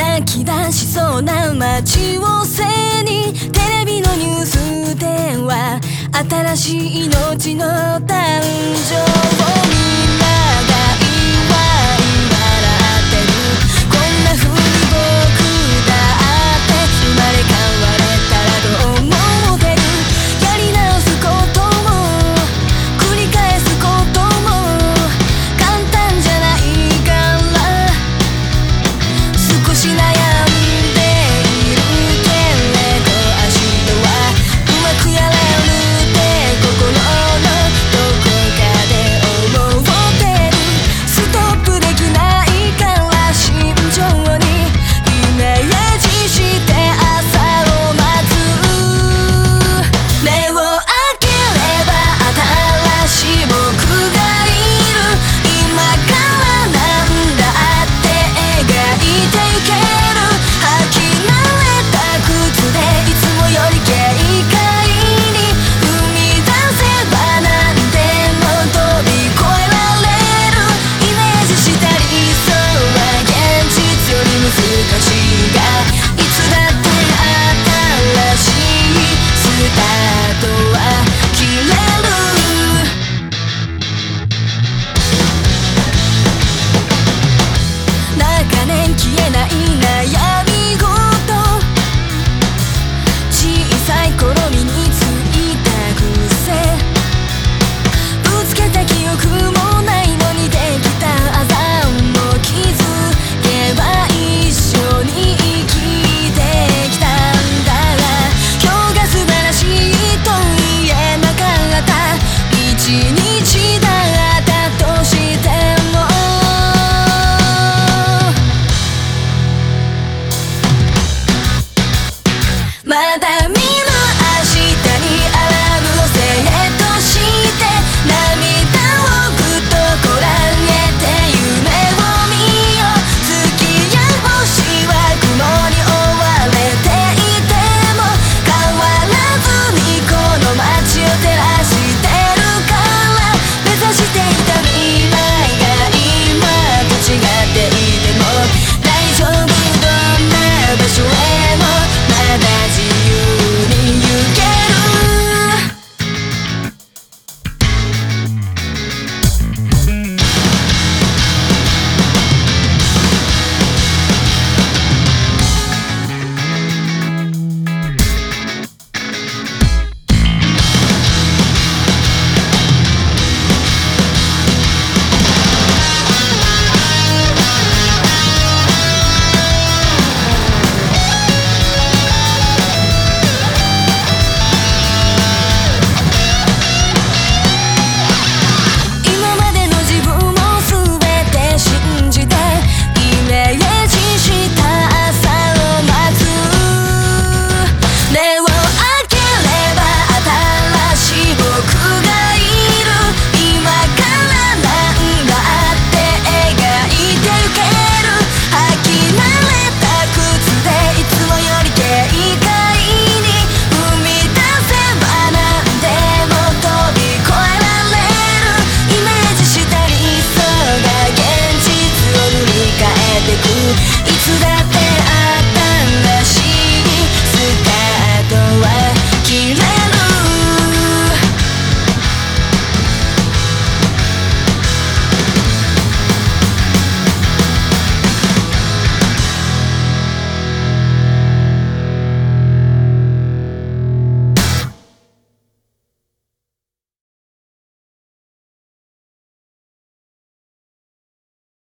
泣き出しそうな街を背にテレビのニュースでは新しい命の誕生い